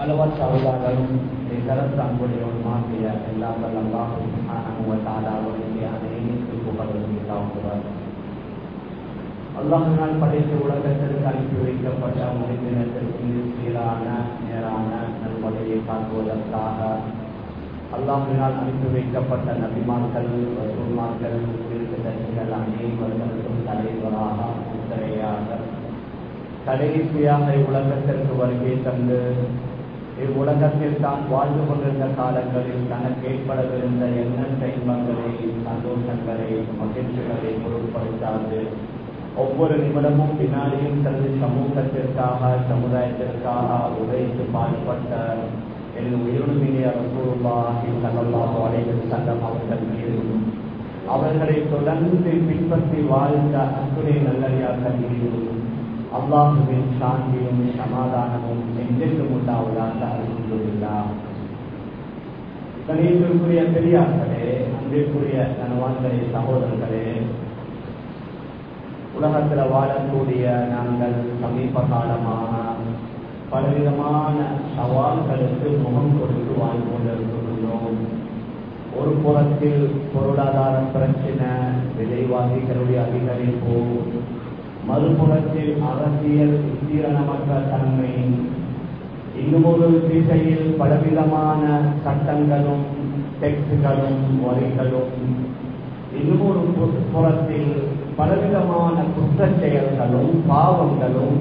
அளவற்ற அருளாளரும் மாற்றிய எல்லா எல்லாம் வல்ல அனைத்து புகழும் இல்லாமல் அல்லாஹினால் படைத்த உலகத்திற்கு அனுப்பி வைக்கப்பட்ட மனிதனத்திற்கு சீரான நேரான நல்வழியை காட்டுவதற்காக அல்லாஹினால் அனுப்பி வைக்கப்பட்ட நபிமார்கள் வசூல்மார்கள் தீர்க்கதரிசிகள் அனைவர்களுக்கும் தலைவராக உத்தரையாக கடைசியாக உலகத்திற்கு வருகை தந்து இவ்வுலகத்தில் தான் வாழ்ந்து கொண்டிருந்த காலங்களில் தனக்கு ஏற்படவிருந்த எண்ணற்ற இன்பங்களை சந்தோஷங்களை மகிழ்ச்சிகளை பொருட்படுத்தாது. ஒவ்வொரு நிமிடமும் பின்னாடியும் தனது சமூகத்திற்காக சமுதாயத்திற்காக உழைத்து பாடுபட்ட என் உயிரிழமையை ரசூலுல்லாஹி ஸல்லல்லாஹு அலைஹி வஸல்லம் அவர்கள் மீதும் அவர்களை தொடர்ந்து பின்பற்றி வாழ்ந்த அத்துணை நல்லடியார்கள் மீதும் அல்லாஹுவின் சாந்தியும் சமாதானமும் என்றென்றும் உண்டாவதாக அல்ஹம்துலில்லா கணியத்திற்குரிய பெரியார்களே அன்பிற்குரிய கனவான்களே சகோதரர்களே உலகத்தில் வாழக்கூடிய நாங்கள் சமீப காலமாக பலவிதமான சவால்களுக்கு முகம் கொடுத்து வாழ்ந்து கொண்டிருக்கின்றோம் ஒரு புறத்தில் பொருளாதார பிரச்சனை விலைவாசிகளுடைய அதிகரிப்பு மறுபுறத்தில் அரசியல் சீரணமற்ற தன்மை. இன்னும் ஒரு திசையில் பலவிதமான சட்டங்களும் டெக்ஸ்களும் வரிகளும் இன்னும் ஒரு புறத்தில் பலவிதமான குற்ற செயல்களும் பாவங்களும்.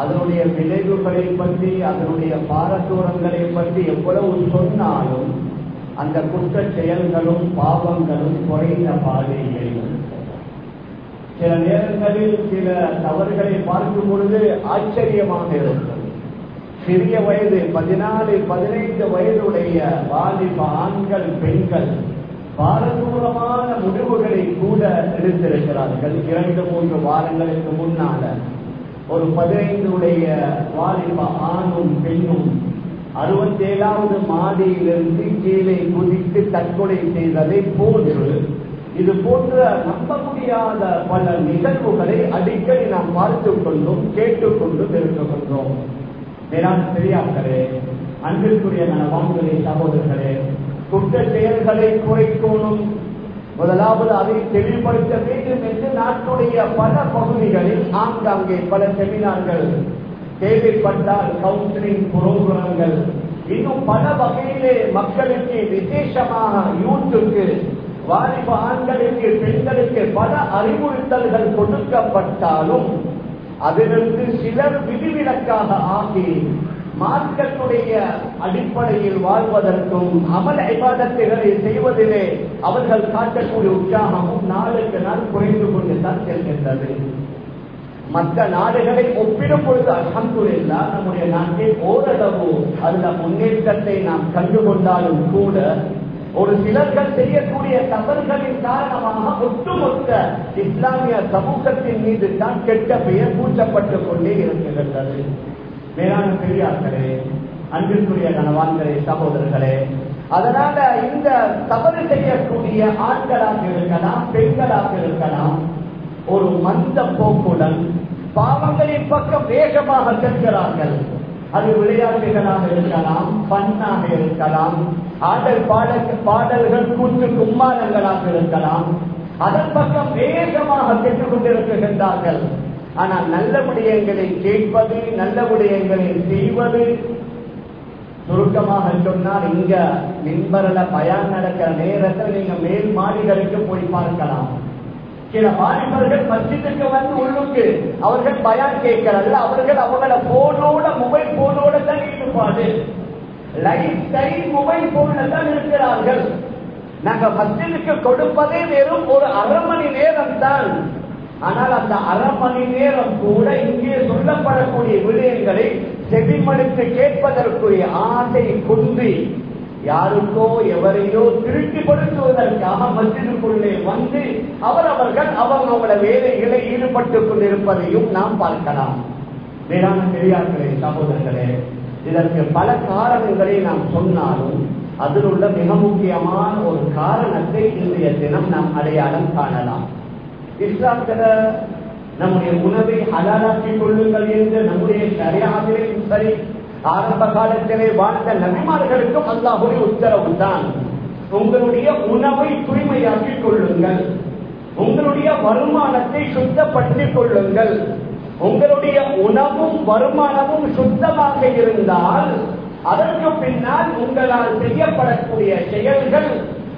அதனுடைய விளைவுகளை பற்றி அதனுடைய பாரதூரங்களை பற்றி எவ்வளவு சொன்னாலும் அந்த குற்ற செயல்களும் பாவங்களும் குறைந்த பாதையில் சில நேரங்களில் சில தவறுகளை பார்க்கும் பொழுது ஆச்சரியமாக இருக்கும். சிறிய வயது பதினாலு பதினைந்து வயதுடைய வாலிப ஆண்கள் பெண்கள் பாரதூரமான முடிவுகளை கூட எடுத்திருக்கிறார்கள். இரண்டு மூன்று வாரங்களுக்கு முன்னால ஒரு பதினைந்துடைய வாலிப ஆணும் பெண்ணும் அறுபத்தி ஏழாவது மாடியிலிருந்து கீழே குதித்து தற்கொலை செய்ததை போன்று இது போன்ற நம்ப முடியாத பல நிகழ்வுகளை அடிக்கடி நாம் பார்த்து கொண்டும் கேட்டுக்கொண்டும் இருக்கின்றோம். மேலான பெரியார்களே அன்பிற்குரிய நலவான்களே சகோதரர்களே குற்ற செயல்களை குறைக்கணும் முதலாவது அதை தெளிவுபடுத்த வேண்டும் என்று நாட்டுடைய பல பகுதிகளில் ஆங்காங்கே பல செமினார்கள் தேவைப்பட்டால் கவுன்சிலிங் புரோகிராம்கள் இன்னும் பல வகையிலே மக்களுக்கு விசேஷமாக யூத்துக்கு வாலிப ஆண்களுக்கு பெண்களுக்கு பல அறிவுறுத்தல்கள் கொடுக்கப்பட்டாலும் அதிலிருந்து சிலர் விதிவிலக்காக ஆகி மார்க்கத்துடைய அடிப்படையில் வாழ்வதற்கும் அமல் ஐபாதத்துகளை செய்வதிலே அவர்கள் காட்டக்கூடிய உற்சாகமும் நாளுக்கு நாள் குறைந்து கொண்டு தான் செல்கின்றது. மற்ற நாடுகளை ஒப்பிடும் பொழுது அகந்துள்ளா நம்முடைய நாட்டில் ஓரளவு அந்த முன்னேற்றத்தை நாம் கண்டுகொண்டாலும் கூட ஒரு சிலர்கள் செய்யக்கூடிய தவறுகளின் காரணமாக ஒட்டுமொத்த இஸ்லாமிய சமூகத்தின் மீது தான் கெட்ட பெயர் பூச்சப்பட்டுக் கொண்டே இருக்கின்றது. மேலான பெரியார்களே அன்பிற்குரிய கனவான்களே சகோதரர்களே அதனால இந்த தவறு செய்யக்கூடிய ஆண்களாக இருக்கலாம் பெண்களாக இருக்கலாம் ஒரு மந்த போக்குடன் பாவங்களின் பக்கம் வேகமாக செல்கிறார்கள். அது விளையாட்டுகளாக இருக்கலாம் பண்ணாக இருக்கலாம் ஆடல் பாடல் பாடல்கள் கூற்று கும்மாரங்களாக இருக்கலாம். அதன் பக்கம் வேகமாக சென்று கொண்டிருக்கின்றார்கள் ஆனால் நல்ல விடயங்களை கேட்பது நல்ல விடயங்களை செய்வது சுருக்கமாக சொன்னால் இங்க மின்பரல பயன் நடக்கிற நேரத்தில் நீங்க மேல் மாடிகளுக்கு போய் பார்க்கலாம். சில வாலிபர்கள் மஸ்ஜிதுக்கு வந்து உள்ளுக்கு அவர்கள் பயான் கேட்கிறார்கள் அவர்கள் அவங்கள போனோடு தான் லைஃப் டைம் மொபைல் போன்ல தான் இருக்கிறார்கள். நாங்க மஸ்ஜிதுக்கு கொடுப்பதே வெறும் ஒரு அரை மணி நேரம் தான் ஆனால் அந்த அரை மணி நேரம் கூட இங்கே சொல்லப்படக்கூடிய விடயங்களை செவிமடுத்து கேட்பதற்குரிய ஆசை குன்றி யாருக்கோ எவரையோ திருப்திப்படுத்துவதற்காக மஸ்ஜிதுக்குள்ளே வந்து அவரவர்கள் அவங்களோட வேலைகளை ஈடுபட்டுக் கொண்டிருப்பதையும் நாம் பார்க்கலாம். வேளாண் பெரியார்களே சகோதரர்களே இதற்கு பல காரணங்களை நாம் சொன்னாலும் அதில் உள்ள மிக முக்கியமான ஒரு காரணத்தை இன்றைய தினம் நாம் அடையாளம் காணலாம். இஸ்லாத்தில நம்முடைய உணவை அலாலாக்கிக் கொள்ளுங்கள் என்று நம்முடைய சரியாவிலையும் சரி ஆரம்ப காலத்திலே வாழ்ந்த நபிமார்களுக்கும் அல்லாஹுடைய உத்தரவு தான். உங்களுடைய உணவை தூய்மையாக்கிக் கொள்ளுங்கள். உங்களுடைய வருமானத்தை சுத்தப்படுத்திக் கொள்ளுங்கள். உங்களுடைய உணவும் வருமானமும் சுத்தமாக இருந்தால் அதற்கு பின்னால் உங்களால் செய்யப்படக்கூடிய செயல்கள்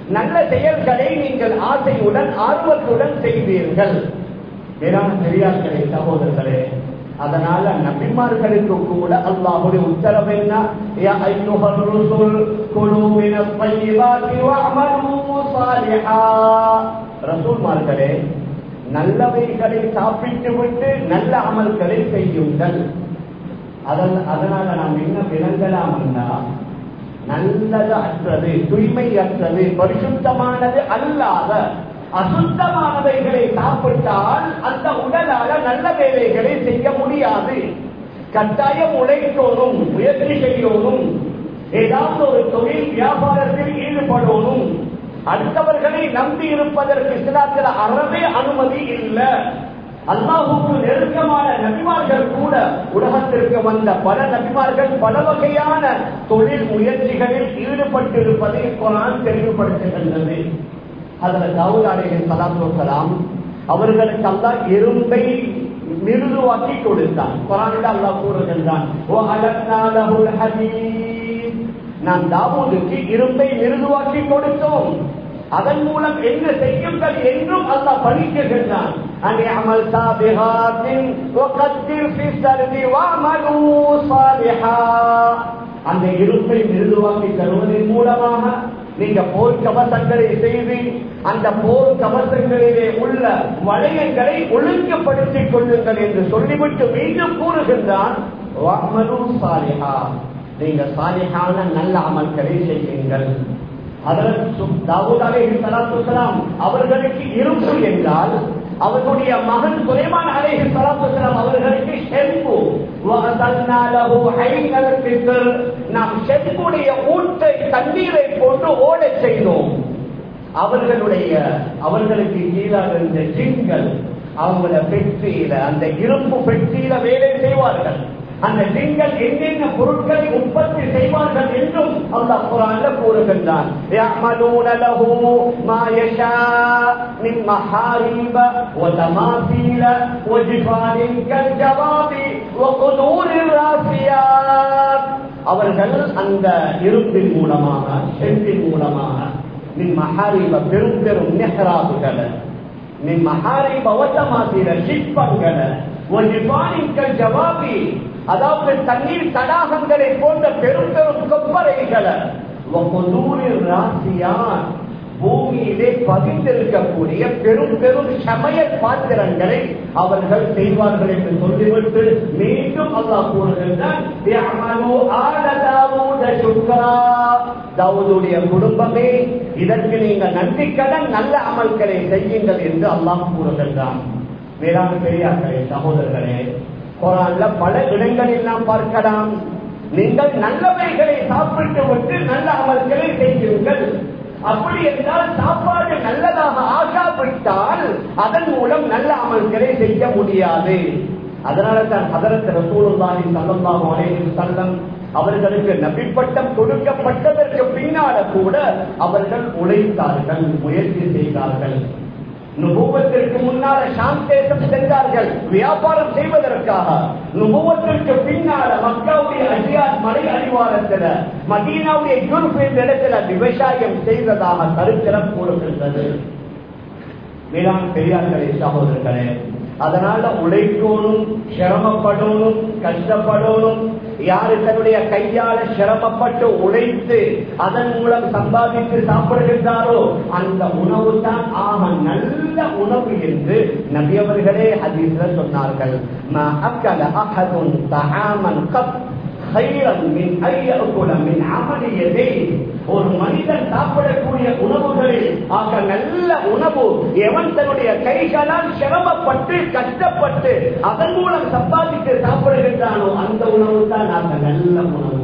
நல்ல செயல்களை நீங்கள் ஆசையுடன் ஆர்வத்துடன் செய்வீர்கள். வேறான பெரியார்களே சகோதரர்களே அதனால நபிமார்களுக்கு கூட அல்லாஹுடைய உத்தரவு என்ன? யா ரசூல்மார்களே நல்லவைகளை சாப்பிட்டு விட்டு நல்ல அமல்களை செய்யுங்கள். அதன் அதனால நாம் என்ன விளங்கலாம் நல்லது அற்றது தூய்மை அற்றது பரிசுத்தமானது அல்லாத அசுத்தமானவைகளை சாப்பிட்டால் அந்த உடலால நல்ல வேலைகளை செய்ய முடியாது. கட்டாயம் உழைக்கணும் முயற்சி செய்யணும் ஏதாவது ஒரு தொழில் வியாபாரத்தில் ஈடுபடணும் அடுத்தவர்களை நம்பி இருப்பதற்கு இஸ்லாத்தில் அறவே அனுமதி இல்லை. அல்லாஹுக்கு நெருக்கமான நபிமார்கள் கூட உலகத்திற்கு வந்த பல நபிமார்கள் பல வகையான தொழில் முயற்சிகளில் ஈடுபட்டு இருப்பதை குரான் தெளிவுபடுத்துகின்றது. அதில் தாவூத் அலைஹி ஸலாத்து அவர்களுக்கு அல்லாஹ் எறும்பை மிருதுவாக்கி கொடுத்தான். குரானில் அல்லாஹ் கூறுகின்றான் ஓ நான் தாவூதுக்கு இரும்பை மிருதுவாக்கி கொடுத்தோம். அதன் மூலம் என்ன செய்யுங்கள் என்றும் அல்ல பணிக்குகின்றான் அங்கே அமல் சாபிஹாத்தின் அந்த இருப்பை நிறுவாக்கி தருவதன் மூலமாக நீங்க போர் கவசங்களை செய்து அந்த போர் கவசங்களிலே உள்ள வளையங்களை ஒழுங்குபடுத்திக் கொள்ளுங்கள் என்று சொல்லிவிட்டு மீண்டும் கூறுகின்றான் நீங்கள் சாலிகான நல்ல அமல்களை செய்யுங்கள். அவர்களுக்கு இருப்பு என்றால் அவர்களுடைய மகன் சுலைமான் அலேஹி சலாத்துலாம் அவர்களுக்கு செம்பு நாம் செம்புடைய ஊட்டை தண்ணீரை போட்டு ஓட செய்தோம். அவர்களுடைய அவர்களுக்கு கீழாக இருந்த ஜின்கள் அவங்கள பெற்றியில அந்த இரும்பு பெற்றியில வேலை செய்வார்கள். அந்த நீங்கள் என்னென்ன பொருட்களை உற்பத்தி செய்வார்கள் என்றும் அல்லாஹ் குரான்ல கூறுகின்றான் يعملون له ما يشاء من محاريب وتماثيل وجفان كالجواب وقدور الراسيات அவர்கள் அந்த இருப்பின் மூலமாக செம்பின் மூலமாக மின் மஹாரிப பெரும் பெரும் நெஹராபுகளை மின் மஹாரிப ஒத்தமாத்திர சிற்பங்களை ஒரு பாணிக்கள் ஜவாபி அதாவது தண்ணீர் தடாகங்களை போன்ற பெரும் பெரும் கொப்பரைகளை ராசியான் பூமியிலே பதிந்திருக்கக்கூடிய பெரும் பெரும் சமய பாத்திரங்களை அவர்கள் செய்வார்கள் என்று சொல்லிவிட்டு மீண்டும் அல்லாஹ் கூறுகின்றான் குடும்பமே இதற்கு நீங்கள் நன்றிக்கடன் நல்ல அமல்களை செய்யுங்கள் என்று அல்லாஹ் கூறுகின்றான். வேளாண் பெரியார்களே சகோதரர்களே குரான்ல பல இடங்களில் நாம் பார்க்கலாம். நீங்கள் நல்லவைகளை சாப்பிட்டு விட்டு நல்ல அமல்களை செய்கிறீர்கள் அப்படி என்றால் சாப்பாடு நல்லதாக ஆகாவிட்டால் அதன் மூலம் நல்ல அமல்களை செய்ய முடியாது. அதனால தான் அதரத்து ரசூலுல்லாஹி ஸல்லல்லாஹு அலைஹி வஸல்லம் அவர்களுக்கு நபிப்பட்டம் கொடுக்கப்பட்டதற்கு பின்னால கூட அவர்கள் உழைத்தார்கள் முயற்சி செய்தார்கள். நுபுவத்திற்கு முன்னால ஷாம் தேசம் சென்றார்கள் வியாபாரம் செய்வதற்காக. நுபுவத்திற்கு பின்னால மக்காவுடைய அஜியாத் மலை அடிவாரத்தில் மதீனாவுடைய யூரோப் என்ற இடத்துல விவசாயம் செய்ததாக கருத்திரம் கூறுகின்றது வேளாண் பெரியார்களே சகோதரர்களே அதனால உழைக்கணும் சிரமப்படணும் கஷ்டப்படணும். யாரு தன்னுடைய கையால சிரமப்பட்டு உழைத்து அதன் மூலம் சம்பாதித்து சாப்பிடுகின்றாரோ அந்த உணவு தான் ஆக நல்ல உணவு என்று நபியவர்களே ஹதீஸ்ல சொன்னார்கள். ஒரு மனிதன் சாப்பிடக்கூடிய உணவுகளில் ஆக நல்ல உணவு எவன் தன்னுடைய கைகளால் சிரமப்பட்டு கஷ்டப்பட்டு அதன் மூலம் சம்பாதித்து சாப்பிடுகின்றானோ அந்த உணவு தான் ஆக நல்ல உணவு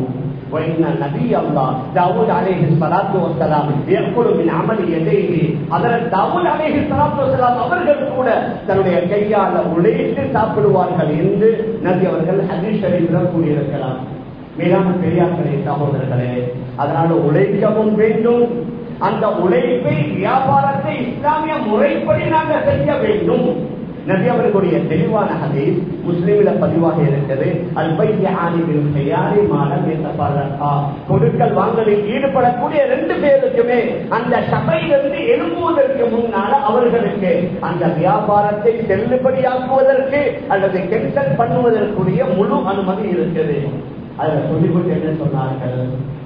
وإن نبي الله داود عليه الصلاة والسلام يأكل من عمل يديه அதனால் தாவூத் அலைஹி ஸலாத்து வஸலாம் அவர்கள் கூட தன்னுடைய கையால உழைத்து சாப்பிடுவார்கள் என்று நபி அவர்கள் ஹதீஸ் ஷரீஃபில் கூறியிருக்கிறார் மேலான பெரியார்களே சகோதரர்களே அதனால உழைக்கவும் வேண்டும். அந்த உழைப்பை வியாபாரத்தை இஸ்லாமிய முறைப்படி நாங்கள் செய்ய வேண்டும். நபி அவர்களுடைய தெளிவான ஹதீஸ் முஸ்லிமில பதிவாக இருக்கிறது. கொடுக்கல் வாங்கலில் ஈடுபடக்கூடிய ரெண்டு பேருக்குமே அந்த சபையிலிருந்து எழும்புவதற்கு முன்னால அவர்களுக்கு அந்த வியாபாரத்தை செல்லுபடியாக்குவதற்கு அல்லது கேன்சல் பண்ணுவதற்குரிய முழு அனுமதி இருக்கிறது. அதில் சொல்லிவிட்டு என்ன சொன்னார்கள்?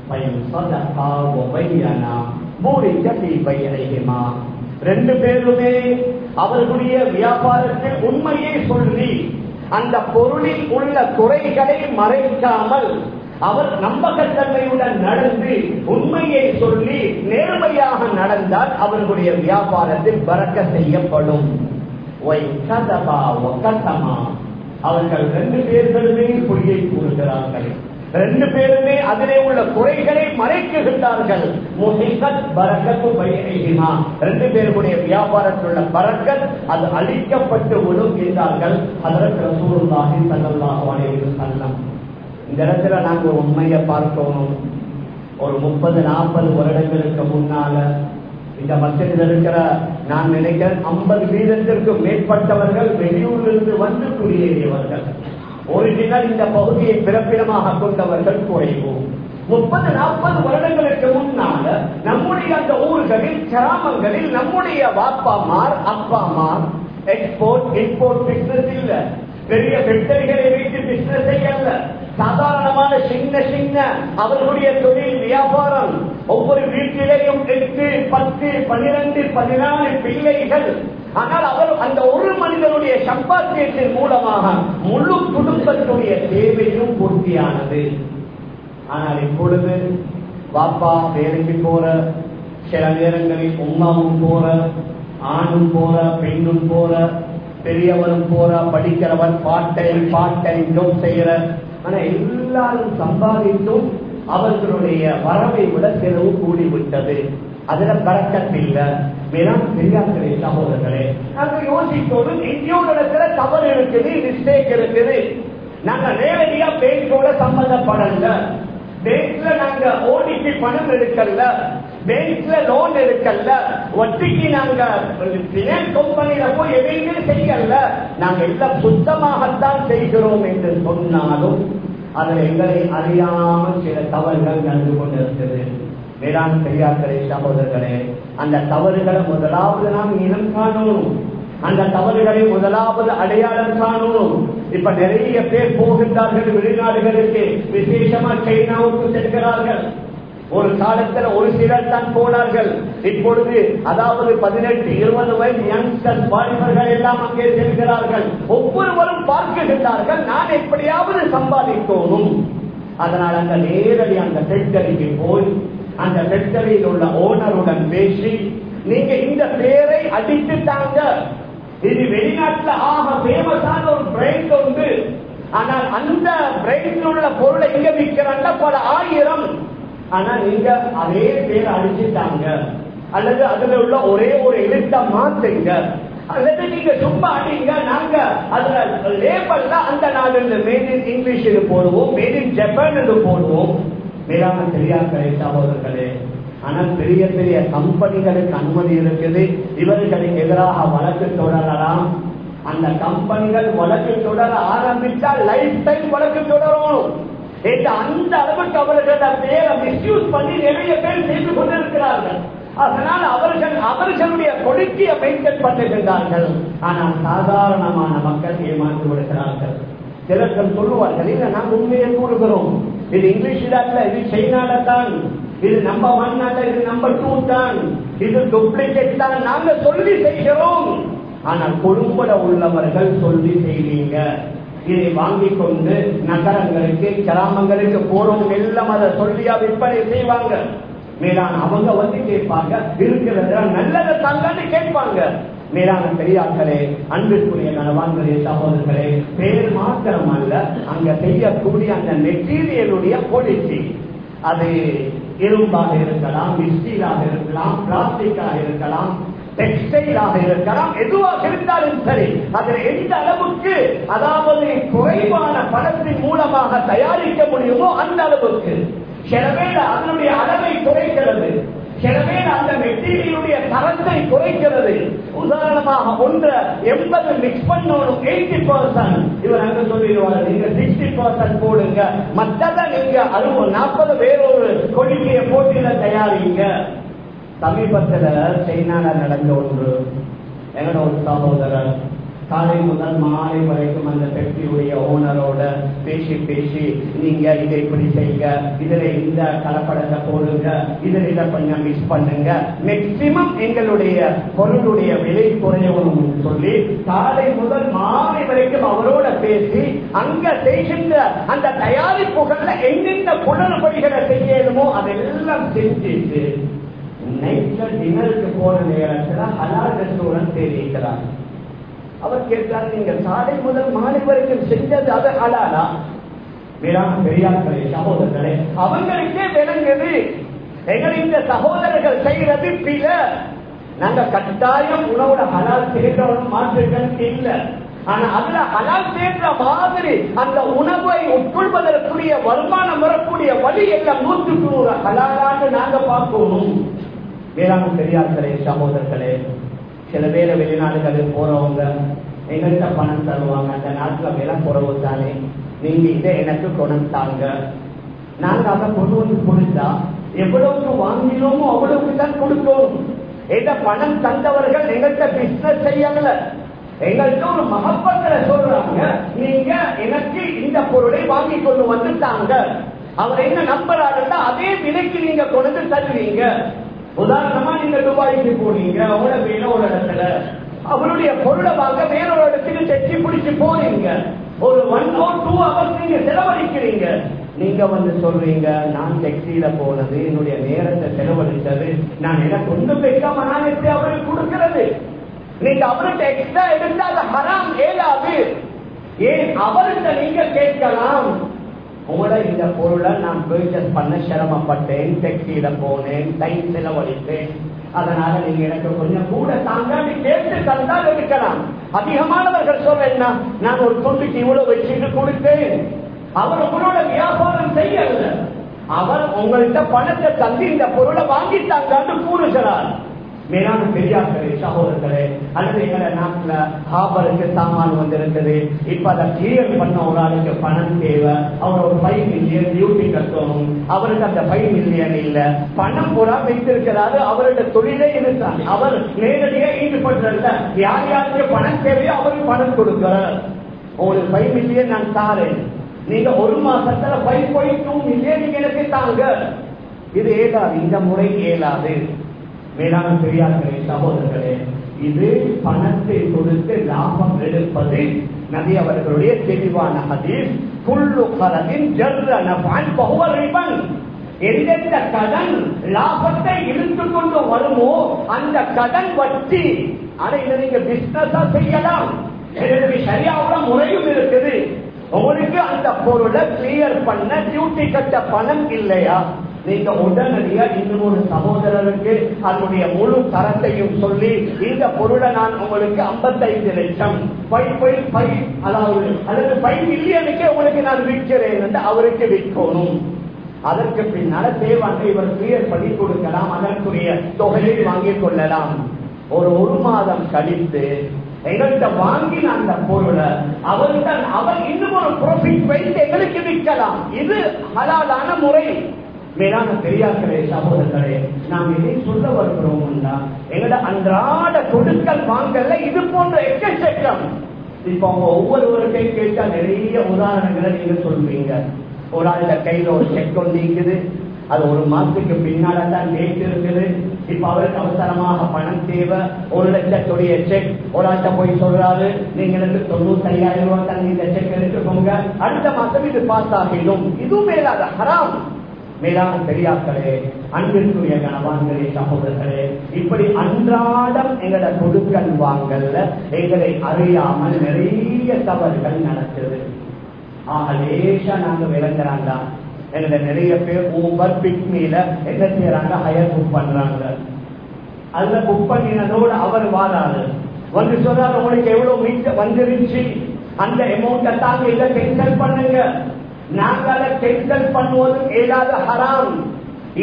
பையன் சொதக்கா ஒபையனா மூடி கட்டி பையனையுமா? ரெண்டு பேருமே அவர்களுடைய வியாபாரத்தில் உண்மையை சொல்லி அந்த பொருளில் உள்ள குறைகளை மறைக்காமல் அவர் நம்பகத்தன்மையுடன் நடந்து உண்மையை சொல்லி நேர்மையாக நடந்தால் அவர்களுடைய வியாபாரத்தில் பறக்க செய்யப்படும். அவர்கள் ரெண்டு பேர்களுமே பொய்யை கூறுகிறார்கள். ரெண்டு பேருமே அதிலே உள்ள குறைகளை மறைக்குகின்றார்கள். ரெண்டு பேருடைய வியாபாரத்தில் உள்ள பறக்கத் அது அழிக்கப்பட்டு விடும் என்றார்கள் அதற்கு ரசூலுல்லாஹி ஸல்லல்லாஹு அலைஹி இந்த இடத்துல நாங்கள் உண்மையை பார்க்கணும் ஒரு முப்பது நாற்பது வருடங்களுக்கு முன்னால இந்த மசிதில் இருக்கிற நான் நினைக்கிறேன் ஐம்பது வீதத்திற்கு மேற்பட்டவர்கள் வெளியூரிலிருந்து வந்து குடியேறியவர்கள். ஒரிஜினல் இந்த பகுதியை பிறப்பிடமாக கொண்டவர்கள் குறைவு. முப்பது நாற்பது வருடங்களுக்கு முன்னால நம்முடைய அந்த ஊர்களில் கிராமங்களில் நம்முடைய வாப்பாமார் அப்பாமார் எக்ஸ்போர்ட் இம்போர்ட் பிசினஸ் இல்ல. பெரிய ஃபேக்டரிகளை வைத்து பிசினஸ் செய்யல சாதாரணமான சின்ன சின்ன அவர்களுடைய தொழில் வியாபாரம். ஒவ்வொரு வீட்டிலேயும் எட்டு பத்து பனிரெண்டு பதினாலு பிள்ளைகள். ஆனால் அவர் அந்த ஒரு மனிதனுடைய சம்பாத்தியத்தின் மூலமாக முழு குடும்பத்துடைய தேவையும் பூர்த்தியானது. ஆனால் இப்பொழுது பாப்பா வேலைக்கு போற சில நேரங்களில் உமாவும் போற ஆணும் போற பெண்ணும் போற பெரியவரும் போற படிக்கிறவன் பாட்டை பாட்டை ஜோப் செய்யற. ஆனா எல்லாரும் சம்பாதித்தும் அவர்களுடைய வரவை விட செலவு கூடிவிட்டது. அதுல பறக்கத்தில்ல வேணாம் பெரியார்களே சகோதரர்களே. நாங்க யோசிக்கணும் எங்கேயோட இடத்துல தவறு இருக்குது மிஸ்டேக் இருக்குது. நாங்க நேரடியா பேங்கோட சம்பந்தப்படல பேங்க்ல நாங்க ஓடிபி பணம் எடுக்கல. பேங்க்ல லோன் எடுக்கல. வட்டிக்கு நாங்க பினான்ஸ் கம்பெனியில போய் எதையுமே செய்யல. நாங்க எல்லாம் சுத்தமாகத்தான் செய்கிறோம் என்று சொன்னாலும் அதில் எங்களை அறியாமல் சில தவறுகள் நடந்து கொண்டிருக்கிறது வேளாண் பெரியார்களே சகோதரர்களே அந்த தவறுகளை முதலாவது நாம் இனம் காணணும். அந்த தவறுகளை முதலாவது அடையாளம் காணணும். இப்ப நிறைய பேர் போகின்றார்கள் வெளிநாடுகளுக்கு விசேஷமா சைனாவுக்கு செல்கிறார்கள். ஒரு காலத்துல ஒரு சிலர் தான் போனார்கள். இப்பொழுது அதாவது பதினெட்டு இருபது வயது யங்ஸ்டர் வாலிபர்கள் எல்லாம் அங்கே செல்கிறார்கள். ஒவ்வொருவரும் பார்க்கின்றார்கள் நான் எப்படியாவது சம்பாதிக்கணும் அதனால் அந்த நேரடி அந்த ஃபேக்டரிக்கு போய் அந்த ஃபேக்டரியில் உள்ள ஓனருடன் பேசி நீங்க இந்த பேரை அடித்துட்டாங்க இது வெளிநாட்டுல ஆக பேமஸான ஒரு பிரைண்ட் உண்டு. ஆனால் அந்த பிரைண்டில் உள்ள பொருளை இங்க விற்கிறாங்க பல ஆயிரம் ஆனா நீங்க அதே பேர் அழிச்சிட்டாங்க. அல்லது அதுல உள்ள ஒரே ஒரு எழுத்த மாத்துங்க. அல்லது நீங்க சும்மா அடிங்க நாங்க அதுல லேபல்ல அந்த நாடு மேட் இன் இங்கிலீஷ் போடுவோம் மேட் இன் ஜப்பான் என்று போடுவோம் மேலாம தெரியாத சகோதரர்களே ஆனால் பெரிய பெரிய கம்பெனிகளுக்கு அனுமதி இருக்குது. இவர்களுக்கு எதிராக வழக்கு தொடரலாம். அந்த கம்பெனிகள் வழக்கு தொடர ஆரம்பித்தால் லைஃப் டைம் வழக்கு நேற்று அந்த அளவுக்கு அவர்களோட பேரை மிஸ்யூஸ் பண்ணி நிறைய பேர் செய்து கொண்டிருக்கிறார்கள். அதனால் அவர்கள் அவர்களுடைய கொடுக்கிய மெயின்டைன் பண்ணுகின்றார்கள் ஆனால் சாதாரணமான மக்கள் ஏமாந்து விடுகிறார்கள். சிலர்கள் சொல்லுவார்கள் இல்ல நாம் உண்மையை கூறுகிறோம். இது இங்கிலீஷ் அல்ல இது சைனால தான். இது நம்பர் ஒன் அல்ல இது நம்பர் டூ தான். இது டூப்ளிகேட் தான். நாங்க சொல்லி செய்கிறோம். ஆனால் கொழும்புல உள்ளவர்கள் சொல்லி செய்வீங்க. இதை வாங்கிக் கொண்டு நகரங்களுக்கு கிராமங்களுக்கு போறவங்க எல்லாம் அதை சொல்லியா விற்பனை செய்வாங்க. மேலான அவங்க வந்து கேட்பாங்க இருக்கிறத நல்லதை தாங்கன்னு கேட்பாங்க. மேலான பெரியாக்களே அன்பிற்குரிய நலவான்களே சகோதரர்களே பேர் மாத்திரம் அல்ல அங்க செய்யக்கூடிய அந்த மெட்டீரியலுடைய பொலிசி அது இரும்பாக இருக்கலாம் மிஸ்டீலாக இருக்கலாம் பிளாஸ்டிக்காக இருக்கலாம் டெக்ஸ்டைலாக இருக்கலாம் எதுவாக இருந்தாலும் சரி. அதில் எந்த அளவுக்கு அதாவது குறைவான பணத்தின் மூலமாக தயாரிக்க முடியுமோ அந்த அளவுக்கு. சிலவே அதனுடைய அளவை குறைக்கிறது. சிலவே அந்த மெட்டீரியலுடைய தரத்தை குறைக்கிறது. உதாரணமாக ஒன்று எண்பது மிக்ஸ் பண்ணணும் எயிட்டி பர்சன்ட் இவர் அங்க சொல்லிடுவாங்க நீங்க சிக்ஸ்டி பர்சன்ட் போடுங்க. மற்றதை நீங்க அறுபது நாற்பது பேர் ஒரு கொள்கையை போட்டியில தயாரிங்க. சமீபத்தில் சைனால நடந்த ஒன்று. எங்களோட ஒரு சகோதரர் காலை முதல் மாலை வரைக்கும் அந்த ஃபேக்டரியுடைய ஓனரோட பேசி பேசி நீங்க இதை இப்படி செய்யுங்க இதுல இந்த கலப்படத்தை போடுங்க இதுல இதை கொஞ்சம் மிஸ் பண்ணுங்க. மேக்சிமம் எங்களுடைய பொருளுடைய விலை குறையவும் சொல்லி காலை முதல் மாலை வரைக்கும் அவரோட பேசி அங்க செய்கின்ற அந்த தயாரிப்புகள்ல எங்கெந்த குளறுபடிகளை செய்யணுமோ அதெல்லாம் செஞ்சுட்டு டின்னருக்கு போன நேரத்துல ஹலால் ரெஸ்டாரண்ட் தெரிவிக்கிறார். அவர் கேட்டார் நீங்க சாலை முதல் மாலை வரைக்கும் செஞ்சது அது ஹலாலா? வேளாண் பெரியார்களே சகோதரர்களே அவங்களுக்கே விளங்குது. எங்களை இந்த சகோதரர்கள் செய்யறது பில நாங்க கட்டாயம் உணவுல ஹலால் சேர்க்கணும் மாற்றுகள் இல்ல. ஆனா அதுல ஹலால் சேர்ற மாதிரி அந்த உணவை உட்கொள்வதற்குரிய வருமானம் வரக்கூடிய வழி எல்லாம் நூற்றுக்கு நூறு ஹலாலான்னு நாங்க பார்க்கணும். வேளாண் பெரியார்களே சகோதரர்களே சில பேர் வெளிநாடுகளில் போறவங்க எங்கள்கிட்ட பணம் தருவாங்க? அந்த நாட்டுல விலை குறவு தானே நீங்க இதை எனக்கு கொண்டாங்க நாங்க அதை கொண்டு வந்து கொடுத்தா எவ்வளவுக்கு வாங்கினோமோ அவ்வளவுக்கு தான் கொடுக்கணும் எந்த பணம் தந்தவர்கள் எங்கள்கிட்ட பிசினஸ் செய்யல. எங்கள்கிட்ட ஒரு மகப்பத்துல சொல்றாங்க. நீங்க எனக்கு இந்த பொருளை வாங்கி கொண்டு வந்துட்டாங்க. அவர் என்ன நம்புறாருன்னா அதே விலைக்கு நீங்க கொண்டு தருவீங்க. உதாரணமா நீங்க துபாய்க்கு போனீங்க அவங்களோட வேலை ஒரு இடத்துல. அவருடைய பொருளை பார்க்க வேற ஒரு இடத்துக்கு தைச்சி பிடிச்சு போறீங்க. ஒரு ஒன் ஓர் டூ ஹவர்ஸ் நீங்க செலவழிக்கிறீங்க. நீங்க வந்து சொல்றீங்க நான் டெக்ஸியில போனது என்னுடைய நேரத்தை செலவழித்தது. நான் எனக்கு ஒன்று வைக்காம நான் எப்படி அவருக்கு கொடுக்கிறது? நீங்க அவர்கிட்ட எக்ஸ்ட்ரா எடுத்தா அது ஹராம் ஏதாவது ஏன் அவர்கிட்ட நீங்க கேட்கலாம்? உங்களோட இந்த பொருளை நான் பர்ச்சேஸ் பண்ண சிரமப்பட்டேன் டெக்ஸியில போனேன் டைம் செலவழித்தேன். அதனால நீங்க எனக்கு கொஞ்சம் கூட தாங்காடி கேட்டு தந்தால் இருக்கலாம் அதிகமானவர்கள் சொல்றேன்னா நான் ஒரு தொண்டுக்கு இவ்வளவு வச்சுட்டு கொடுத்தேன். அவர் உங்களோட வியாபாரம் செய்யல அவர் உங்கள்கிட்ட பணத்தை தந்து இந்த பொருளை வாங்கிட்டாங்கன்னு கூறுகிறார். மேலான பெரியார்களே சகோதரர்களே அல்லது எங்களை நாட்டுல ஹாபருக்கு சாமான் வந்திருக்குது. இப்ப அதை கிளியர் பண்ண ஒரு ஆளுக்கு பணம் தேவை. அவர் ஒரு ஃபைவ் மில்லியன் டியூட்டி கட்டணும். அவருக்கு அந்த ஃபைவ் மில்லியன் இல்ல. பணம் பூரா வைத்திருக்கிறாரு. அவருடைய தொழிலே இதுதான் அவர் நேரடியா ஈடுபடுறதுல யார் யாருக்கு பணம் தேவையோ அவருக்கு பணம் கொடுக்கிறார். உங்களுக்கு ஃபைவ் மில்லியன் நான் தாரேன். நீங்க ஒரு மாசத்துல ஃபைவ் பாயிண்ட் டூ மில்லியன் நீங்க எனக்கு தாங்க. இது ஏதாது இந்த முறை ஏலாது மேலான பெரியார்களே சகோதரர்களே இது பணத்தை கொடுத்து லாபம் எடுப்பது. நபி அவர்களுடைய தெளிவான ஹதீஸ் குள்ளு கலவின் ஜர்ர நபான் எந்தெந்த கடன் லாபத்தை இழுத்து கொண்டு வருமோ அந்த கடன் வட்டி. அதை இதை நீங்க பிசினஸா செய்யலாம். எனக்கு முறையும் இருக்குது. உங்களுக்கு அந்த பொருளை கிளியர் பண்ண டியூட்டி கட்ட பணம் இல்லையா? நீங்க உடனடியா இன்னும் ஒரு சகோதரருக்கு அதனுடைய முழு தரத்தையும் சொல்லி இந்த பொருளை நான் உங்களுக்கு ஐம்பத்தைந்து லட்சம். அதாவது அல்லது ஃபைவ் மில்லியனுக்கே உங்களுக்கு நான் விற்கிறேன் என்று அவருக்கு விற்கணும். அதற்கு பின்னால தேவாங்க இவர் கிளியர் பண்ணி கொடுக்கலாம் அதற்குரிய தொகையை வாங்கிக் கொள்ளலாம். ஒரு ஒரு மாதம் கழித்து எங்கள்கிட்ட வாங்கின அந்த பொருளை அவர்கிட்ட அவர் இன்னும் ஒரு ப்ராஃபிட் வைத்து எங்களுக்கு விற்கலாம். இது ஹலாலான முறை. மேலான பெரியார்களே சகோதரர்களே நாம் இதை சொல்ல வருகிறோம்னா எங்களோட அன்றாட கொடுக்கல் வாங்கல இது போன்ற எக்கச்சக்கம் இப்ப அவங்க ஒவ்வொருவருக்கையும் கேட்டா நிறைய உதாரணங்களை நீங்க சொல்வீங்க ஒரு ஆளுட கையில ஒரு செக் ஒன்று இருக்குது அது ஒரு மாசத்துக்கு பின்னால தான் டேட் இருக்குது. இப்ப அவருக்கு அவசரமாக பணம் தேவை ஒரு லட்சத்துடைய செக் ஒரு ஆட்ட போய் சொல்றாரு நீங்க எனக்கு தொண்ணூத்தி ஐயாயிரம் ரூபாய் தான் இந்த செக் எடுத்துக்கோங்க. அடுத்த மாசம் இது பாஸ் ஆகிடும். இதுவும் மேலாத ஹராம். மேலான பெரியாக்களே அன்பிற்குரிய கணவான்களே சகோதரர்களே இப்படி அன்றாடம் எங்களை கொடுக்கல் வாங்கல்ல எங்களை அறியாமல் நிறைய தவறுகள் நடக்குது. ஆக லேசா நாங்க விளங்குறாங்க. எங்களை நிறைய பேர் ஊபர் பிக்மியில என்ன செய்யறாங்க ஹயர் புக் பண்றாங்க. அதுல புக் பண்ணினதோட அவர் வாராரு. வந்து சொல்றாரு உங்களுக்கு எவ்வளவு மீட்ட வந்துருச்சு? அந்த அமௌண்ட்டை தாங்க இதை கேன்சல் பண்ணுங்க. நாங்கள் அதை பண்ணுவது ஏதாவது ஹராம்.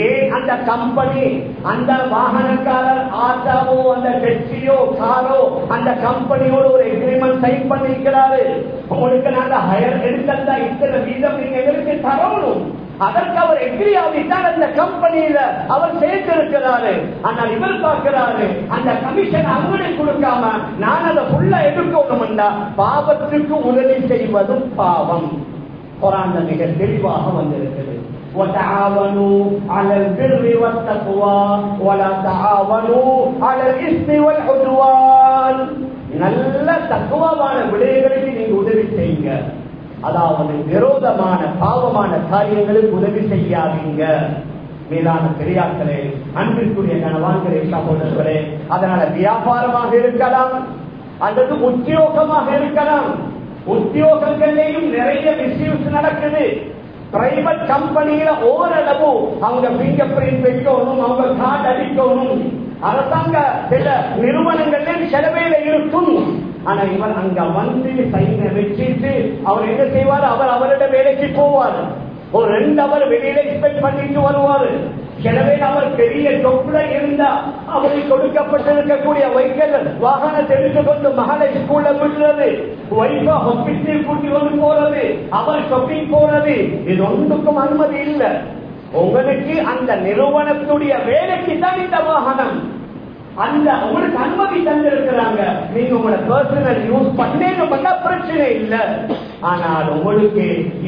ஏன் அந்த கம்பெனி அந்த வாகனக்காரர் ஆட்டாவோ அந்த டெக்ஸியோ காரோ அந்த கம்பெனியோட ஒரு எக்ரிமெண்ட் சைன் பண்ணிருக்கிறாரு. உங்களுக்கு நாங்க ஹயர் எடுத்தா இத்தனை வீதம் நீங்க எங்களுக்கு தரணும். அதற்கு அவர் எக்ரி ஆகிட்டார் அந்த கம்பெனியில. அவர் சேர்த்திருக்கிறாரு. ஆனால் இவர் பார்க்கிறாரு அந்த கமிஷன் அவங்களுக்கு கொடுக்காம நான் அதை ஃபுல்லா எடுக்கணும்டா பாவத்துக்கு உதவி செய்வதும் பாவம். குரான் மிக தெளிவாக வந்திருக்கிறது وتعاونوا على البر والتقوى ولا تعاونوا على الاثم والعدوان நல்ல தக்குவமான விடயங்களுக்கு நீங்க உதவி செய்யுங்க அதாவது விரோதமான பாவமான காரியங்களுக்கு உதவி செய்யாதீங்க மேலான பெரியாக்களே அன்பிற்குரிய கணவான்களே சகோதரர்களே அதனால வியாபாரமாக இருக்கலாம் அல்லது உத்தியோகமாக இருக்கலாம் உத்தியோகங்களிலேயும் நிறைய மிஸ்யூஸ் நடக்குது. பிரைவேட் கம்பெனியில ஓரளவு அவங்க பிங்கர் பிரிண்ட் வைக்கணும் அவங்க கார்டு அடிக்கணும். அரசாங்க சில நிறுவனங்களில் செலவேல இருக்கும். ஆனா இவர் அங்க வந்து சைனை வச்சுட்டு அவர் என்ன செய்வார்? அவர் அவரோட வேலைக்கு போவார். ஒரு ரெண்டு அவர் வெளியில எக்ஸ்பெக்ட் பண்ணிட்டு வருவாரு. எனவே அவர் பெரிய தொப்புல இருந்தா அவருக்கு கொடுக்கப்பட்டிருக்கக்கூடிய வைக்கல் வாகனத்தை எடுத்துக்கொண்டு மகளை ஸ்கூல்ல விடுறது வைஃபா ஹாஸ்பிட்டல் கூட்டி வந்து போறது அவர் ஷாப்பிங் போறது இது ஒன்றுக்கும் அனுமதி இல்லை. உங்களுக்கு அந்த நிறுவனத்துடைய வேலைக்கு தான் இந்த வாகனம். அந்த உங்களுக்கு அனுமதி தந்திருக்கிறாங்க. நீங்க உங்களோட பர்சனல் யூஸ் பண்ணேன்னு பிரச்சனை இல்லை. ஆனால் உங்களுக்கு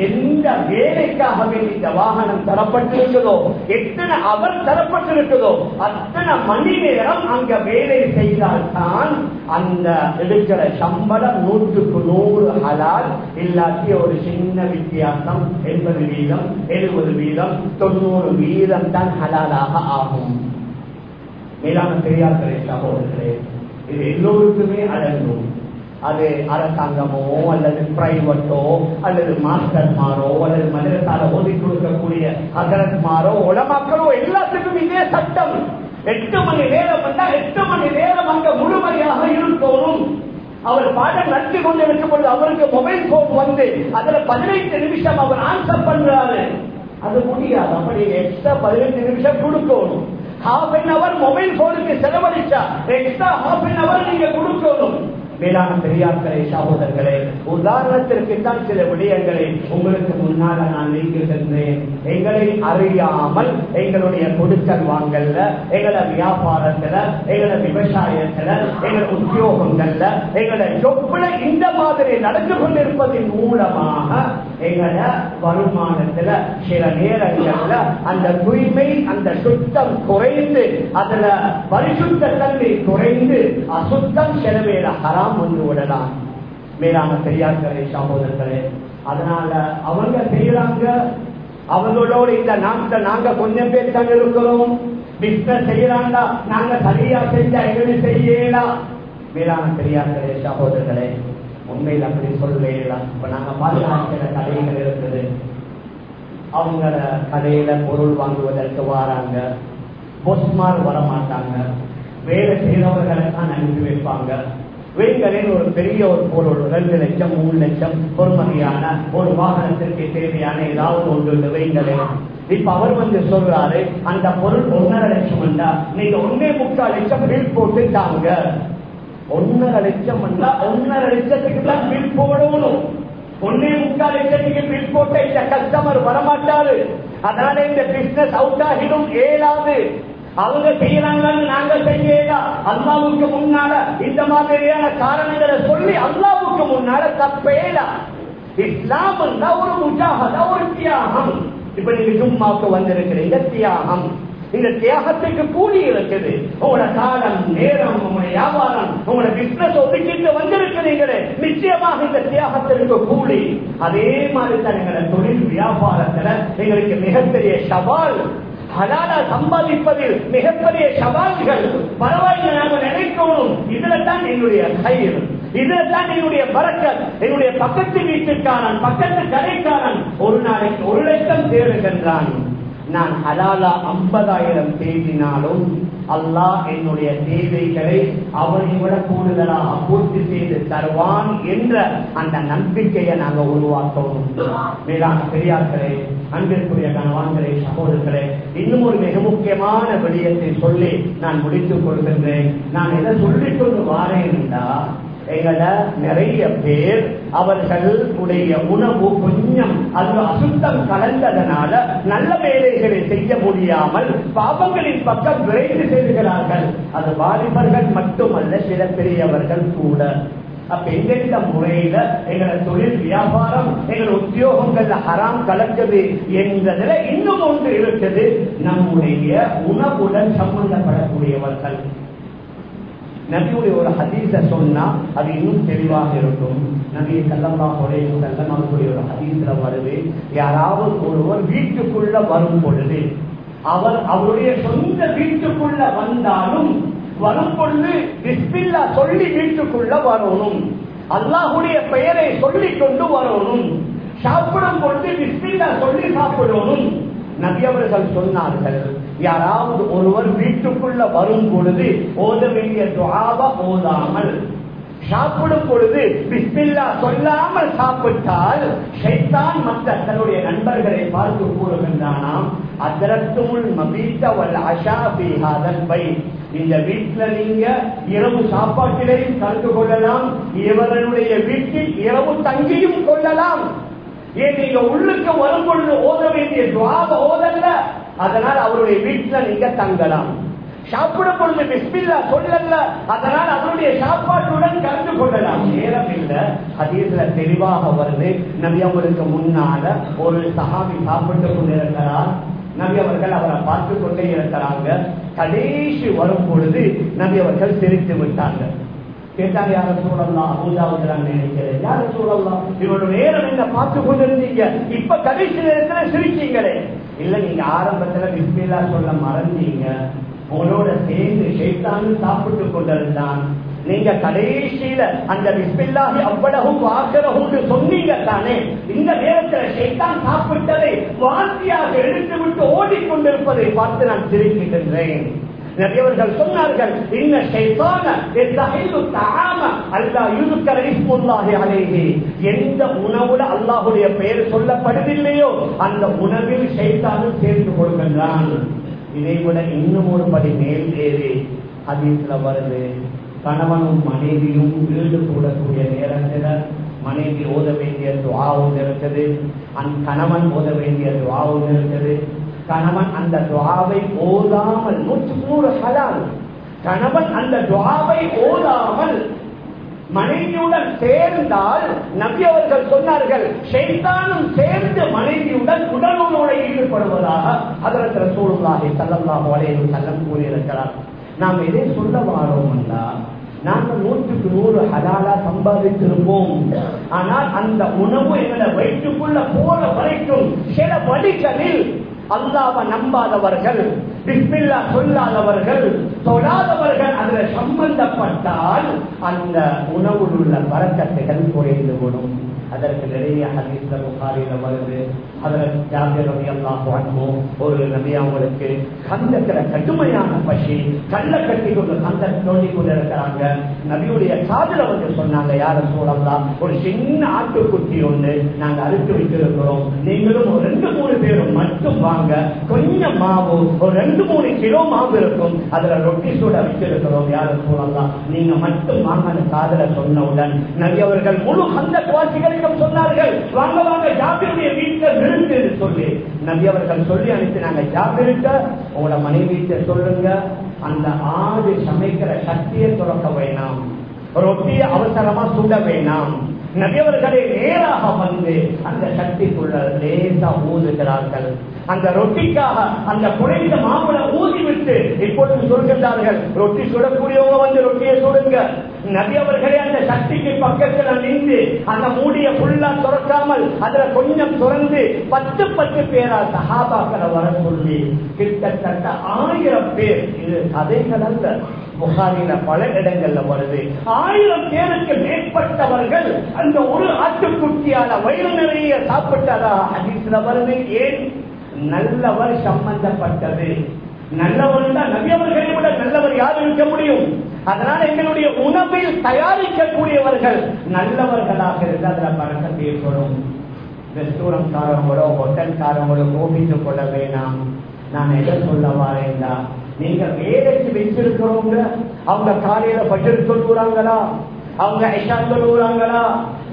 எந்த வேலைக்காக வேண்டி இந்த வாகனம் தரப்பட்டிருக்கிறதோ எத்தனை அவர் தரப்பட்டிருக்கிறதோ அத்தனை மணி நேரம் அங்க வேலை செய்தால்தான் அந்த எடுக்கிற சம்பளம் நூற்றுக்கு நூறு ஹலால் இல்லாட்டி ஒரு சின்ன வித்தியாசம் எண்பது வீதம் எழுபது வீதம் தொண்ணூறு வீதம் தான் ஹலாலாக ஆகும். மேலான பெரியார்களே சகோதரர்களே இது எல்லோருக்குமே அடங்கும். அது அரசாங்கமோ அல்லது பிரைவேட்டோ அல்லது மாஸ்டர்மாரோ அல்லது மதரசால ஓதி கொடுக்கக்கூடிய அகரத்மாரோ உலமாக்களோ எல்லாத்துக்கும் இதே சட்டம். எட்டு மணி நேரம் வந்தா எட்டு மணி நேரம் அங்க முழுமையாக இருக்கணும் அவர் பாடம் நடத்தி கொண்டு இருக்கும் பொழுது அவருக்கு மொபைல் போன் வந்து அதுல பதினைந்து நிமிஷம் அவர் ஆன்சர் பண்றாரு. அது முடியாது. அப்படி எக்ஸ்ட்ரா பதினைந்து நிமிஷம் கொடுக்கணும். ஹாஃப் அன் அவர் மொபைல் போனுக்கு செலவழிச்சா எக்ஸ்ட்ரா ஹாஃப் அன் அவர் நீங்க கொடுக்கணும். மேலான பெரியார்களே சகோதரர்களே உதாரணத்திற்கு தான் சில விடயங்களை உங்களுக்கு முன்னால நான் நீக்கிருக்கின்றேன் எங்களை அறியாமல் எங்களுடைய கொடுக்கல் வாங்கல்ல எங்கள வியாபாரத்துல எங்கள விவசாயத்துல எங்கள உத்தியோகங்கள்ல எங்கள சொப்புல இந்த மாதிரி நடந்து கொண்டிருப்பதன் மூலமாக எங்கள வருமானத்துல சில நேரங்கள்ல அந்த தூய்மை அந்த சுத்தம் குறைந்து அதுல பரிசுத்த தன்மை குறைந்து அசுத்தம் செலவேல ஹராம் வந்து விடலாம். மேலான பெரியார்களே சகோதரர்களே அதனால அவங்க செய்யறாங்க அவங்களோட இந்த நாட்டை நாங்க கொஞ்சம் பேர் தான் இருக்கிறோம். பிசினஸ் செய்யறாங்க நாங்க சரியா செஞ்சா எங்களுக்கு செய்யலாம். மேலான பெரியார்களே சகோதரர்களே உண்மையில் அப்படி சொல்லலாம் இப்ப நாங்க பாதுகாக்கிற கடைகள் இருக்குது. அவங்கள கடையில பொருள் வாங்குவதற்கு வராங்க. பொஸ்மார் வர மாட்டாங்க வேலை செய்யறவர்களை தான் அனுப்பி வைப்பாங்க. வெளிகளில் ஒரு பெரிய ஒரு பொருள் ரெண்டு லட்சம் மூணு லட்சம் பொறுமதியான ஒரு வாகனத்திற்கு தேவையான ஏதாவது ஒன்று வேங்கலில் இப்ப அவர் வந்து சொல்றாரு அந்த பொருள் ஒன்னரை லட்சம் இருந்தா நீங்க ஒன்னே முக்கால் லட்சம் பில் போட்டு தாங்க ஒன்னரை லட்சம் வந்தா ஒன்னரை லட்சத்துக்கு தான் பில் போடணும். ஒன்னே முக்கால் லட்சத்துக்கு பில் போட்ட இந்த கஸ்டமர் வரமாட்டாரு. அதனால இந்த பிசினஸ் அவுட் ஆகிடும் ஏழாது அவங்க செய்யறாங்கன்னு நாங்க செய்யலாம் அல்லாவுக்கு முன்னால இந்த மாதிரியான காரணங்களை சொல்லி அல்லாவுக்கு முன்னால தப்பேலாம் இஸ்லாம் ஒரு முஜாகதா ஒரு தியாகம். இப்ப நீங்க சும்மாக்கு வந்திருக்கிறீங்க தியாகம். இந்த தியாகத்துக்கு கூலி இருக்குது. உங்களோட காலம் நேரம் உங்களுடைய வியாபாரம் உங்களோட பிசினஸ் ஒதுக்கிட்டு வந்திருக்கிறீங்களே நிச்சயமாக இந்த தியாகத்திற்கு கூலி. அதே மாதிரி தான் எங்களோட தொழில் வியாபாரத்துல எங்களுக்கு மிகப்பெரிய சவால். ஹலாலா சம்பாதிப்பதில் மிகப்பெரிய சவால்கள். பரவாயில்லை நாங்கள் நினைக்கணும். இதுல தான் என்னுடைய கயிறு. இதுல தான் என்னுடைய பறக்கல். என்னுடைய பக்கத்து வீட்டுக்காரன் பக்கத்து கடைக்காரன் ஒரு நாளைக்கு ஒரு லட்சம் தேடுகின்றான் நான் ஹலாலா ஐம்பதாயிரம் தேடினாலும் அல்லாஹ் என்னுடைய தேவைகளை அவனை விட கூடுதலாக பூர்த்தி செய்து தருவான் என்ற அந்த நம்பிக்கையை நாங்கள் உருவாக்கணும் மேலான பெரியார்களே அன்பிற்குரிய கணவான்களே சகோதரர்களே இன்னும் ஒரு மிக முக்கியமான விடயத்தை சொல்லி நான் முடித்துக் கொள்கின்றேன். நான் எதை சொல்லிக் கொண்டு வாரேன் என்றால் எங்கட நிறைய பேர் அவர்களுடைய உணவு கொஞ்சம் அது அசுத்தம் கலந்ததனால நல்ல வேலைகளை செய்ய முடியாமல் பாவங்களின் பக்கம் விரைந்து செல்கிறார்கள். அது வாலிபர்கள் மட்டுமல்ல சில பெரியவர்கள் கூட. அப்ப எந்தெந்த முறையில எங்களை தொழில் வியாபாரம் எங்கள் உத்தியோகங்கள்ல ஹராம் கலக்குது என்பதுல இன்னும் ஒன்று இருக்குது. நம்முடைய உணவுடன் சம்பந்தப்படக்கூடியவர்கள். நபியுடைய ஒரு ஹதீஸை சொன்னா அது இன்னும் தெளிவாக இருக்கும். நபியை செல்லம்மா உடைய செல்லம் அவர்களுடைய ஒரு ஹதீஸ்ல வருது. யாராவது ஒருவர் வீட்டுக்குள்ள வரும் பொழுது அவர் அவருடைய சொந்த வீட்டுக்குள்ள வந்தாலும் வரும் பொழுது பிஸ்மில்லா சொல்லி வீட்டுக்குள்ள வரணும். அல்லாஹுடைய பெயரை சொல்லி கொண்டு வரணும். சாப்பிடும் பொழுது பிஸ்மில்லா சொல்லி சாப்பிடணும். நபி அவர்கள் சொன்னார்கள் யாராவது ஒருவர் வீட்டுக்குள்ள வரும் பொழுது ஓத வேண்டிய துவாவ ஓதாமல் சாப்பிடும் பொழுது பிஸ்மில்லா சொல்லாமல் சாப்பிட்டால் ஷைத்தான் மற்ற தன்னுடைய நண்பர்களை பார்த்து கூறுகின்றானாம் அதரத்துமுள் மபீத்த வல் அஷா பிஹாதன் பை இந்த வீட்டுல நீங்க இரவு சாப்பாட்டிலையும் கலந்து கொள்ளலாம் இவர்களுடைய வீட்டில் இரவு தங்கியும் கொள்ளலாம். ஏன் நீங்க உள்ளுக்கு வரும் பொழுது ஓத வேண்டிய துவாப ஓதல்ல? அதனால் அவருடைய வீட்டில் நீங்க தங்கலாம். சாப்பிடும் பொழுது பிஸ்மில்லா சொல்லல. அதனால் அவருடைய சாப்பாட்டுடன் கலந்து கொள்ளலாம். நேரம் இல்லை. அதீதுல தெளிவாக வருது. நபி அவருக்கு முன்னால ஒரு சகாபி சாப்பிட்டு கொண்டிருக்கிறார். நபி அவர்கள் அவரை பார்த்து கொண்டே இருக்கிறாங்க. கடைசி வரும் பொழுது நபி அவர்கள் சிரித்து விட்டாங்க கேட்டாங்க யார சூழலாம் அபூஜாவுக்கு நினைக்கிறேன். யார சூழலாம் இவரோட நேரம் என்ன? பார்த்து கொண்டிருந்தீங்க. இப்ப கடைசி நேரத்துல சிரிச்சீங்களே? இல்ல நீங்க ஆரம்பத்துல பிஸ்மில்லா சொல்ல மறந்தீங்க. உங்களோட சேர்ந்து ஷைத்தானு சாப்பிட்டு கொண்டிருந்தான் நீங்க கடைசியில அந்த பிஸ்மில்லாஹி அவ்வளவும் வாசரகும் சொன்னீங்க தானே இந்த நேரத்தில் ஷைத்தான் சாப்பிட்டதை வாசியாக எடுத்து விட்டு ஓடிக்கொண்டிருப்பதை பார்த்து நான் திரும்பிக்கின்றேன் நிறையவர்கள் சொன்னார்கள் இன்ன ஷைத்தான எத்தஹிலு தஆம அல்லாஹ் யுஸ்கர எந்த உணவுல அல்லாஹுடைய பெயர் சொல்லப்படவில்லையோ அந்த உணவில் ஷைத்தானும் சேர்ந்து கொடுக்கின்றான். இதை விட இன்னும் ஒரு படி மேல் ஏறி ஹதீஸ்ல வருது கணவனும் மனைவியும் வீடு கூடக்கூடிய நேரத்தில் மனைவி ஓத வேண்டிய துவாவும் இருக்குது அந் கணவன் ஓத வேண்டிய துவாவும் இருக்குது கணவன் அந்த துவாவை ஓதாமல் நூற்றுக்கு நூறு ஹலால். கணவன் அந்த துவாவை ஓதாமல் மனைவியுடன் சேர்ந்தால் நபி அவர்கள் சொன்னார்கள் ஷைத்தானும் சேர்ந்து மனைவியுடன் உடலுறவோட ஈடுபடுவதாக அதற்கு ரசூலுல்லாஹி ஸல்லல்லாஹு அலைஹி வஸல்லம் கூறியிருக்கிறார். நாம் எதை சொல்ல வாரோம் என்றால் நாங்கள் நூற்றுக்கு நூறு ஹலாலா சம்பாதித்திருப்போம். ஆனால் அந்த உணவு எங்களை வயிற்றுக்குள்ள போற வரைக்கும் சில வழிகளில் அல்லாவை நம்பாதவர்கள் பிஸ்மில்லா சொல்லாதவர்கள் தொழாதவர்கள் அதுல சம்பந்தப்பட்டால் அந்த உணவில் உள்ள வரக்கத்தைகள் குறைந்து விடும். அதற்கு நிறைய ஹதீஸ்ல புகாரில வருது. அதுல ஜாபிர் ரவி போனோம் ஒரு நபி அவங்களுக்கு கந்தத்துல கடுமையான பசி கல்ல கட்டி கொண்டு கந்த தோண்டி கொண்டு இருக்கிறாங்க. நபியுடைய காதல வந்து சொன்னாங்க யார சூழலாம் ஒரு சின்ன ஆட்டுக்குட்டி ஒண்ணு நாங்க அறுத்து வைத்திருக்கிறோம். நீங்களும் ஒரு ரெண்டு மூணு பேரும் மட்டும் வாங்க. கொஞ்சம் மாவு ஒரு ரெண்டு மூணு கிலோ மாவு இருக்கும். அதுல ரொட்டி சூட வச்சிருக்கிறோம் யாரும் சொல்லலாம் நீங்க மட்டும் வாங்க காதல சொன்னவுடன் நவியவர்கள் முழு அந்த குவாசிகளுக்கும் சொன்னார்கள். வாங்க வாங்க ஜாபிருடைய வீட்டில் விருந்து சொல்லி நவியவர்கள் சொல்லி சொல்லி அனுப்பினாங்க ஜாபிருக்க உங்களோட மனைவிட்ட சொல்லுங்க. அந்த ஆடு சமைக்கிற சக்தியை துறக்க வேணாம். ரொட்டியை அவசரமா சுட வேணாம். நபியவர்களே நேராக வந்து அந்த சக்திக்குள்ள லேசா ஊதுகிறார்கள். அந்த ரொட்டிக்காக அந்த குறைந்த மாம்பழம் ஊதிவிட்டு இப்பொழுது சொல்கின்றார்கள் ரொட்டி சுடக்கூடியவங்க வந்து ரொட்டியை சுடுங்க. நபி அவர்களே அந்த சக்திக்கு பக்கத்துல நின்று அந்த மூடிய புல்லா துறக்காமல் அதுல கொஞ்சம் துறந்து பத்து பத்து பேரா சகாபாக்களை வர சொல்லி கிட்டத்தட்ட ஆயிரம் பேர். இது கதைகள் அல்ல. புகாரில பல இடங்கள்ல வருது. ஆயிரம் பேருக்கு மேற்பட்டவர்கள் அந்த ஒரு ஆட்டுக்குட்டியால வயிறு நிறைய சாப்பிட்டதா ஹதீஸ்ல வருது. ஏன்? நல்லவர் சம்பந்தப்பட்டது. நல்லவர் தான் நபியவர்களை விட நல்லவர் யார் இருக்க முடியும்? அதனால எங்களுடைய உணவில் தயாரிக்கக்கூடியவர்கள் நல்லவர்களாக இருந்து அதுல பழக்கத்தை ஏற்படும். ஹோட்டல் காரங்களோட கோபித்துக் கொள்ள வேணாம். நான் எதை சொல்ல வரேன்டா? நீங்க வேலைக்கு வைத்திருக்கிறவங்க அவங்க காலையில பட்ஜெட் சொல்லுறாங்களா? அவங்க ஐஷா சொல்லுறாங்களா?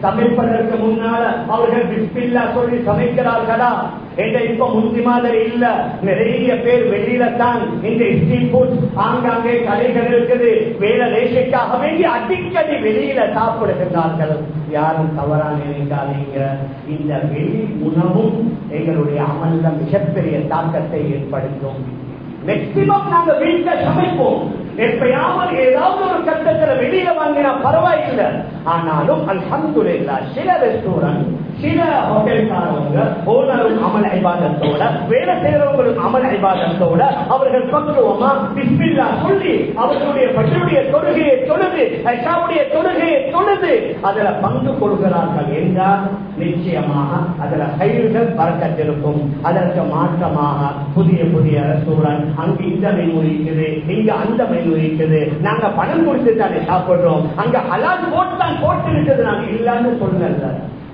சமைப்பதற்கு முன்னால அவர்கள் பிஸ்பில்லா சொல்லி சமைக்கிறார்களா? என்ற இப்ப முந்தி மாதிரி இல்ல. நிறைய பேர் வெளியில தான் இந்த ஸ்ட்ரீட் ஃபுட் ஆங்காங்கே கடைகள் இருக்குது. வேலை ரேஷைக்காக வேண்டி அடிக்கடி வெளியில சாப்பிடுகின்றார்கள். யாரும் தவறா நினைக்காதீங்க. இந்த வெளி உணவும் எங்களுடைய அமல்ல மிகப்பெரிய தாக்கத்தை ஏற்படுத்தும். மேக்சிமம் நாங்க வீட்டுல சமைப்போம். எப்பயாவது ஏதாவது ஒரு கட்டத்துல வெளியில வாங்கினா பரவாயில்லை. ஆனாலும் அல்ஹம்துலில்லா சில ரெஸ்டாரண்ட் சில ஹோட்டல்காரவங்க ஓனரும் அமல் ஐபாதத்தோட வேலை செய்யறவங்களும் அமல் ஐபாதத்தோட அவர்கள் பக்குவமா பிஸ்மில்லா சொல்லி அவர்களுடைய பற்றியுடைய தொழுகையை தொழுது ஐஷாவுடைய தொழுகையை தொழுது அதுல பங்கு கொள்கிறார்கள் என்றால் நிச்சயமாக அதுல கயிறுகள் பறக்கத்திருக்கும். அதற்கு மாற்றமாக புதிய புதிய சூழல் அங்கு இந்த மெனு இருக்குது இங்க அந்த மெயின் இருக்குது நாங்க பணம் கொடுத்து தானே சாப்பிடுறோம். அங்க ஹலால் போட்டு தான் போட்டு இருக்குது நாங்க இல்லன்னு சொல்லல.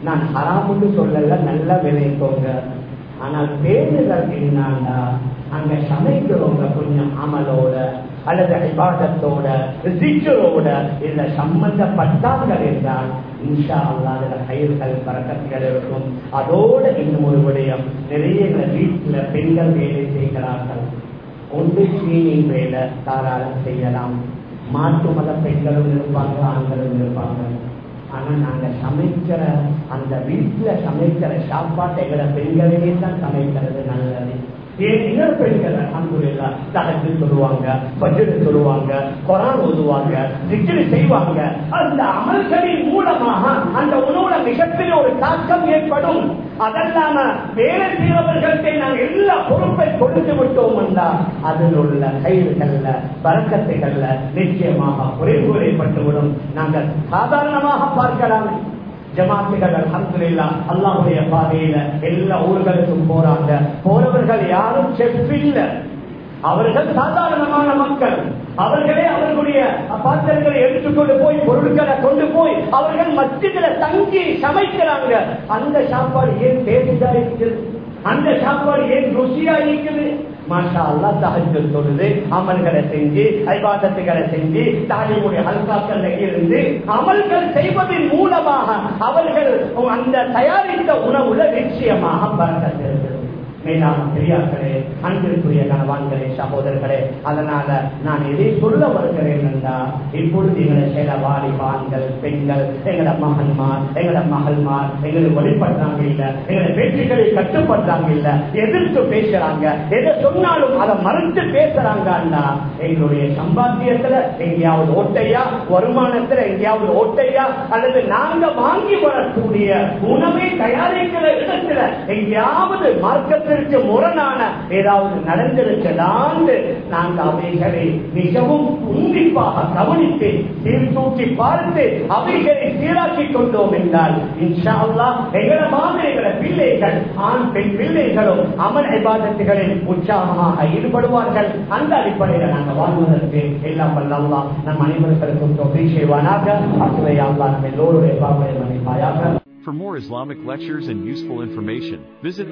நான் ஹராமுன்னு சொல்லல நல்லா விளைவிக்கோங்க ஆனால் பேருதல் என்னன்னா அங்க சமைக்கிறவங்க கொஞ்சம் அமலோட அல்லது விவாதத்தோட சிக்கரோட இதுல சம்பந்தப்பட்டார்கள் என்றால் இன்ஷா அல்லாத கயிர்கள் பறக்கத்துகள் இருக்கும் அதோட இன்னும் ஒரு விடயம் நிறைய வீட்டுல பெண்கள் வேலை செய்கிறார்கள். ஒன்று கிளீனிங் வேலை தாராளம் செய்யலாம். மாற்று மத பெண்களும் இருப்பாங்க ஆண்களும் இருப்பாங்க. ஆனா நாங்க சமைக்கிற அந்த வீட்டுல சமைக்கிற சாப்பாட்டை எங்களை பெண்களே தான் சமைக்கிறது நல்லது. ஏன் பெண்கள் அன்புல்லா தகத்து சொல்லுவாங்க பஜ்ரு சொல்லுவாங்க குரான் ஓதுவாங்க சிக்கிரி செய்வாங்க. அந்த அமல்களின் மூலமாக அந்த உணவுல மிகப்பெரிய ஒரு தாக்கம் ஏற்படும். அதல்லாம வேலை செய்வர்களுக்கு நாங்கள் எல்லா பொறுப்பை கொடுத்து விட்டோம் என்றால் அதில் உள்ள கயிறுகள்ல பறக்கத்தைகள்ல நிச்சயமாக குறைவுகளை பட்டுவிடும். நாங்கள் சாதாரணமாக பார்க்கலாம். ஜமாத்துகள் அலமதுல்லா அல்லாவுடைய பாதையில எல்லா ஊர்களுக்கும் போறாங்க. போறவர்கள் யாரும் செஃப் அவர்கள் சாதாரணமான மக்கள். அவர்களே அவர்களுடைய பாத்திரங்களை எடுத்துக்கொண்டு போய் பொருட்களை கொண்டு போய் அவர்கள் மத்தியில தங்கி சமைக்கிறாங்க. அந்த சாப்பாடு ஏன் டேஸ்டா இருக்குது? அந்த சாப்பாடு ஏன் ருசியா இருக்குது? மாஷா அல்லா தகஜ தொழுது அமல்களை செஞ்சு ஐபாதத்துகளை செஞ்சு தாலிமுடைய ஹல்காக்கள்ல இருந்து அமல்கள் செய்வதன் மூலமாக அவர்கள் அந்த தயாரித்த உணவுல நிச்சயமாக பறக்கிறது மேலான பெரியார்களே அன்பிற்குரிய கனவான்களே சகோதரர்களே அதனால நான் எதை சொல்ல வருகிறேன் என்றால் இப்பொழுது எங்களை சில வாலிபான்கள் பெண்கள் எங்களோட மகன்மார் எங்களோட மகள்மார் எங்களை வழிபடுறாங்க இல்ல எங்களை பேச்சுக்களை கட்டுப்படுறாங்க இல்ல எதிர்த்து பேசுறாங்க எதை சொன்னாலும் அதை மறுத்து பேசுறாங்கன்னா எங்களுடைய சம்பாத்தியத்துல எங்கேயாவது ஓட்டையா வருமானத்துல எங்கேயாவது ஓட்டையா அல்லது நாங்க வாங்கி வரக்கூடிய உணவை தயாரிக்கிற இடத்துல எங்கேயாவது மார்க்கத்தில் அதற்கு முரணான ஏதாவது நடந்திருக்கலான்னு நாங்கள் அவைகளை மிகவும் உன்னிப்பாக கவனித்து சீர்தூக்கி பார்த்து அவைகளை சீராக்கி கொண்டோம் என்றால் இன்ஷா அல்லா எங்கள மாதிரி எங்கள பிள்ளைகள் ஆண் பெண் பிள்ளைகளும் அமர் விவாதத்துகளில் உற்சாகமாக ஈடுபடுவார்கள். அந்த அடிப்படையில் நாங்கள் வாழ்வதற்கு எல்லாம் வல்லவா. நம் அனைவருக்கும் தொகை செய்வானாக. அசுவை அல்லா நம்ம எல்லோருடைய பாவனை மன்னிப்பாயாக. For more Islamic lectures and useful information, visit